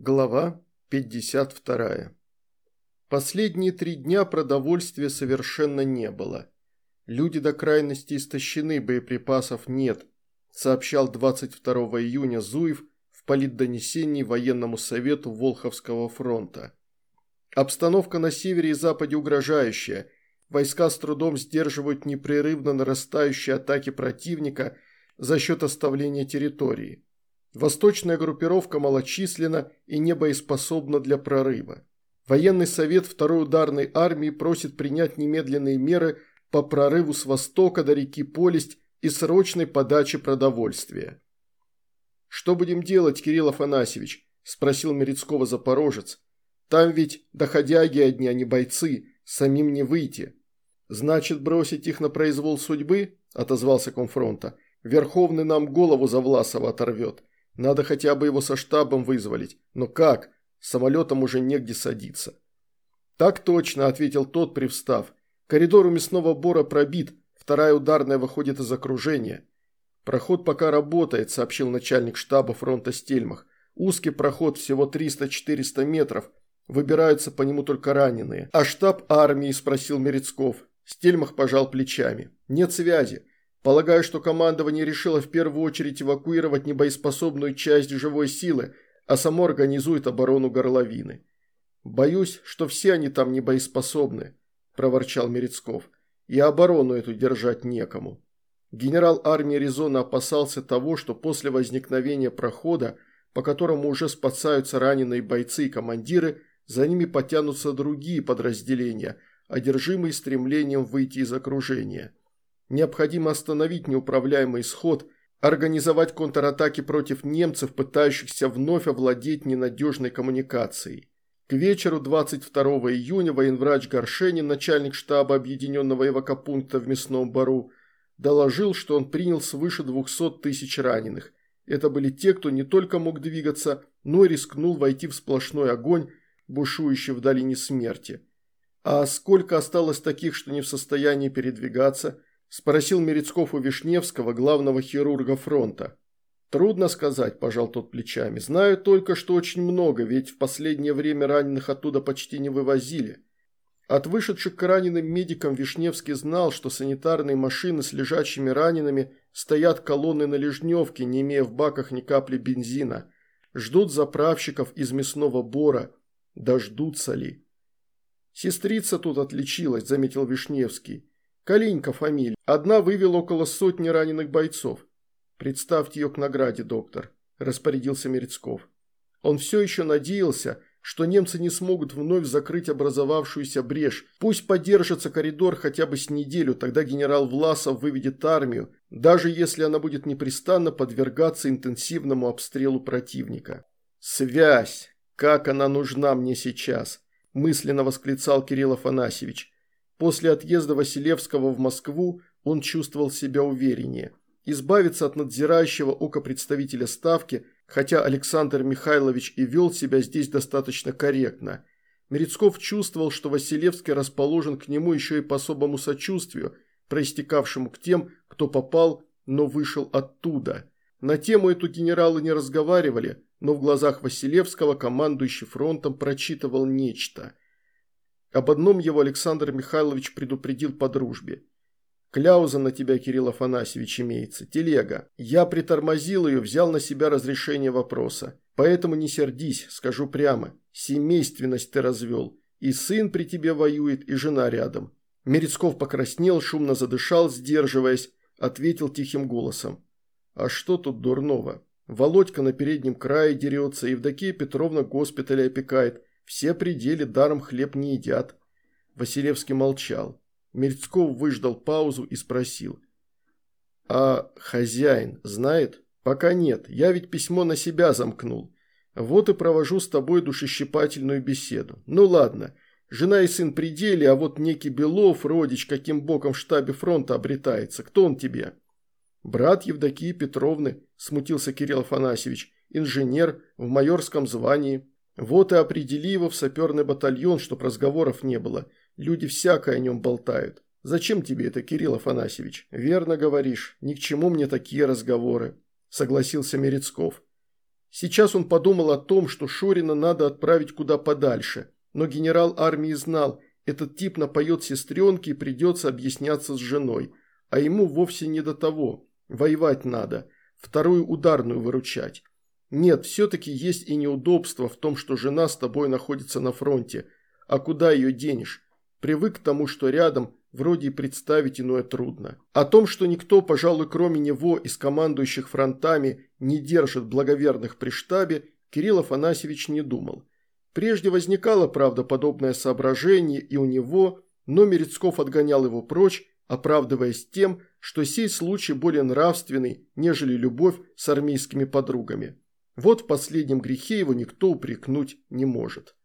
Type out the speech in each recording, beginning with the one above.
Глава 52. Последние три дня продовольствия совершенно не было. Люди до крайности истощены, боеприпасов нет, сообщал 22 июня Зуев в политдонесении военному совету Волховского фронта. Обстановка на севере и западе угрожающая. Войска с трудом сдерживают непрерывно нарастающие атаки противника за счет оставления территории. Восточная группировка малочисленна и небоеспособна для прорыва. Военный совет второй ударной армии просит принять немедленные меры по прорыву с востока до реки Полесть и срочной подаче продовольствия. «Что будем делать, Кирилл Афанасьевич?» – спросил Мерецкого запорожец. «Там ведь доходяги одни, а не бойцы, самим не выйти». «Значит, бросить их на произвол судьбы?» – отозвался комфронта. «Верховный нам голову за Власова оторвет. Надо хотя бы его со штабом вызволить. Но как? Самолетом уже негде садиться. Так точно, ответил тот, привстав. Коридор у мясного бора пробит, вторая ударная выходит из окружения. Проход пока работает, сообщил начальник штаба фронта Стельмах. Узкий проход, всего 300-400 метров. Выбираются по нему только раненые. А штаб армии, спросил Мерецков. Стельмах пожал плечами. Нет связи. Полагаю, что командование решило в первую очередь эвакуировать небоеспособную часть живой силы, а само организует оборону горловины. «Боюсь, что все они там небоеспособны», – проворчал Мерецков. «И оборону эту держать некому». Генерал армии Резона опасался того, что после возникновения прохода, по которому уже спасаются раненые бойцы и командиры, за ними потянутся другие подразделения, одержимые стремлением выйти из окружения. Необходимо остановить неуправляемый исход, организовать контратаки против немцев, пытающихся вновь овладеть ненадежной коммуникацией. К вечеру 22 июня военврач Горшенин, начальник штаба объединенного эвакопункта в Мясном Бару, доложил, что он принял свыше 200 тысяч раненых. Это были те, кто не только мог двигаться, но и рискнул войти в сплошной огонь, бушующий в долине смерти. А сколько осталось таких, что не в состоянии передвигаться – Спросил Мерецков у Вишневского, главного хирурга фронта. Трудно сказать, пожал тот плечами. Знаю только, что очень много, ведь в последнее время раненых оттуда почти не вывозили. От вышедших к раненым медикам Вишневский знал, что санитарные машины с лежачими ранеными стоят колонны на Лежневке, не имея в баках ни капли бензина. Ждут заправщиков из мясного бора. Дождутся ли? Сестрица тут отличилась, заметил Вишневский. Калинька фамилия. Одна вывела около сотни раненых бойцов. Представьте ее к награде, доктор, распорядился Мерецков. Он все еще надеялся, что немцы не смогут вновь закрыть образовавшуюся брешь. Пусть подержится коридор хотя бы с неделю, тогда генерал Власов выведет армию, даже если она будет непрестанно подвергаться интенсивному обстрелу противника. «Связь! Как она нужна мне сейчас!» – мысленно восклицал Кирилл Афанасьевич. После отъезда Василевского в Москву он чувствовал себя увереннее. Избавиться от надзирающего ока представителя Ставки, хотя Александр Михайлович и вел себя здесь достаточно корректно. Мерецков чувствовал, что Василевский расположен к нему еще и по особому сочувствию, проистекавшему к тем, кто попал, но вышел оттуда. На тему эту генералы не разговаривали, но в глазах Василевского командующий фронтом прочитывал нечто – об одном его Александр Михайлович предупредил по дружбе. «Кляуза на тебя, Кирилл Афанасьевич, имеется. Телега. Я притормозил ее, взял на себя разрешение вопроса. Поэтому не сердись, скажу прямо. Семейственность ты развел. И сын при тебе воюет, и жена рядом». Мерецков покраснел, шумно задышал, сдерживаясь, ответил тихим голосом. «А что тут дурного? Володька на переднем крае дерется, Евдокия Петровна госпитале опекает. Все пределы даром хлеб не едят. Василевский молчал. Мерецков выждал паузу и спросил. «А хозяин знает?» «Пока нет. Я ведь письмо на себя замкнул. Вот и провожу с тобой душещипательную беседу. Ну ладно, жена и сын пределе, а вот некий Белов, родич, каким боком в штабе фронта обретается. Кто он тебе?» «Брат Евдокии Петровны», – смутился Кирилл Афанасьевич, – «инженер в майорском звании». Вот и определи его в саперный батальон, чтоб разговоров не было. Люди всякое о нем болтают. Зачем тебе это, Кирилл Афанасьевич? Верно говоришь, ни к чему мне такие разговоры, согласился Мерецков. Сейчас он подумал о том, что Шорина надо отправить куда подальше, но генерал армии знал, этот тип напоет сестренки и придется объясняться с женой, а ему вовсе не до того, воевать надо, вторую ударную выручать. Нет, все-таки есть и неудобство в том, что жена с тобой находится на фронте, а куда ее денешь? Привык к тому, что рядом, вроде и представить иное трудно. О том, что никто, пожалуй, кроме него из командующих фронтами не держит благоверных при штабе, Кирилл Афанасьевич не думал. Прежде возникало, правда, подобное соображение и у него, но Мерецков отгонял его прочь, оправдываясь тем, что сей случай более нравственный, нежели любовь с армейскими подругами. Вот в последнем грехе его никто упрекнуть не может.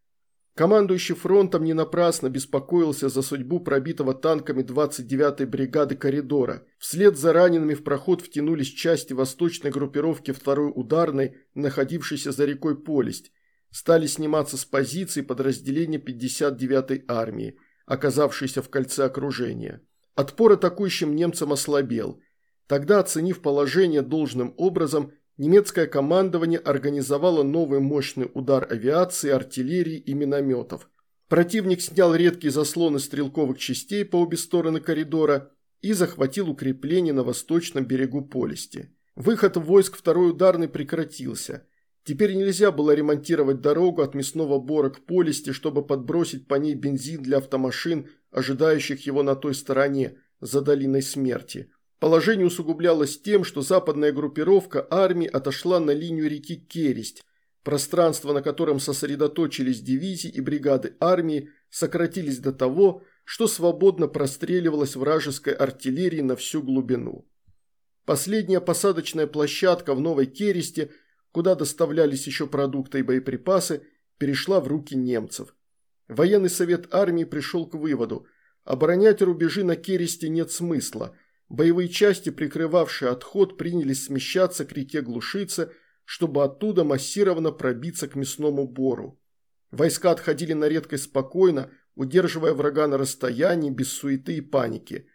Командующий фронтом не напрасно беспокоился за судьбу пробитого танками 29-й бригады коридора. Вслед за ранеными в проход втянулись части восточной группировки 2-й ударной, находившейся за рекой Полесть. Стали сниматься с позиций подразделения 59-й армии, оказавшейся в кольце окружения. Отпор атакующим немцам ослабел. Тогда, оценив положение должным образом, немецкое командование организовало новый мощный удар авиации, артиллерии и минометов. Противник снял редкие заслоны стрелковых частей по обе стороны коридора и захватил укрепление на восточном берегу Полисти. Выход войск второй ударной прекратился. Теперь нельзя было ремонтировать дорогу от мясного бора к Полисти, чтобы подбросить по ней бензин для автомашин, ожидающих его на той стороне, за долиной смерти. Положение усугублялось тем, что западная группировка армии отошла на линию реки Кересть, пространство на котором сосредоточились дивизии и бригады армии, сократились до того, что свободно простреливалась вражеской артиллерии на всю глубину. Последняя посадочная площадка в Новой Кересте, куда доставлялись еще продукты и боеприпасы, перешла в руки немцев. Военный совет армии пришел к выводу – оборонять рубежи на Кересте нет смысла – Боевые части, прикрывавшие отход, принялись смещаться к реке Глушица, чтобы оттуда массированно пробиться к мясному бору. Войска отходили на редкость спокойно, удерживая врага на расстоянии, без суеты и паники.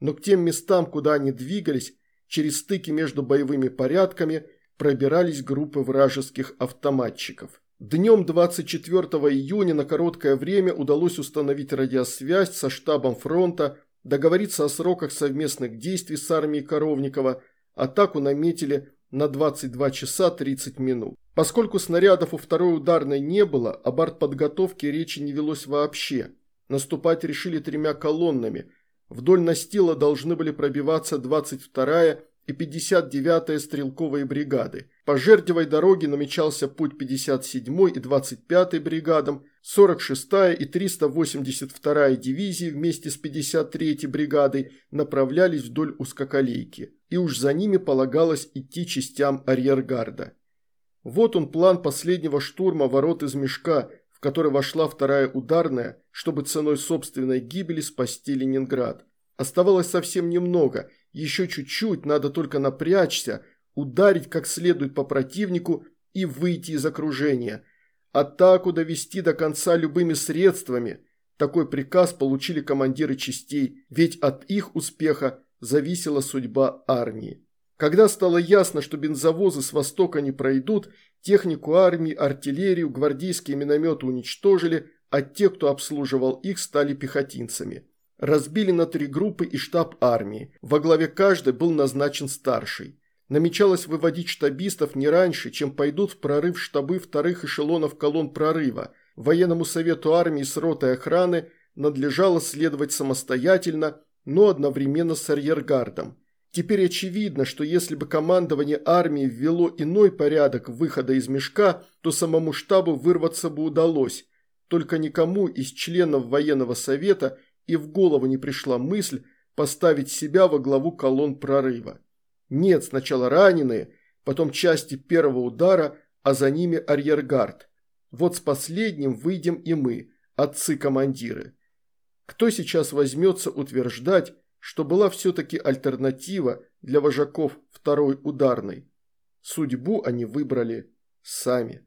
Но к тем местам, куда они двигались, через стыки между боевыми порядками пробирались группы вражеских автоматчиков. Днем 24 июня на короткое время удалось установить радиосвязь со штабом фронта договориться о сроках совместных действий с армией Коровникова, атаку наметили на 22 часа 30 минут. Поскольку снарядов у второй ударной не было, о бортподготовке речи не велось вообще. Наступать решили тремя колоннами. Вдоль настила должны были пробиваться 22-я и 59-я стрелковые бригады. По Жердевой дороге намечался путь 57-й и 25-й бригадам, 46-я и 382-я дивизии вместе с 53-й бригадой направлялись вдоль узкоколейки, и уж за ними полагалось идти частям арьергарда. Вот он план последнего штурма ворот из мешка, в который вошла вторая ударная, чтобы ценой собственной гибели спасти Ленинград. Оставалось совсем немного, еще чуть-чуть, надо только напрячься, ударить как следует по противнику и выйти из окружения – Атаку довести до конца любыми средствами. Такой приказ получили командиры частей, ведь от их успеха зависела судьба армии. Когда стало ясно, что бензовозы с востока не пройдут, технику армии, артиллерию, гвардейские минометы уничтожили, а те, кто обслуживал их, стали пехотинцами. Разбили на три группы и штаб армии. Во главе каждой был назначен старший намечалось выводить штабистов не раньше, чем пойдут в прорыв штабы вторых эшелонов колонн прорыва. Военному совету армии с ротой охраны надлежало следовать самостоятельно, но одновременно с арьергардом. Теперь очевидно, что если бы командование армии ввело иной порядок выхода из мешка, то самому штабу вырваться бы удалось. Только никому из членов военного совета и в голову не пришла мысль поставить себя во главу колонн прорыва. Нет, сначала раненые, потом части первого удара, а за ними арьергард. Вот с последним выйдем и мы, отцы-командиры. Кто сейчас возьмется утверждать, что была все-таки альтернатива для вожаков второй ударной? Судьбу они выбрали сами.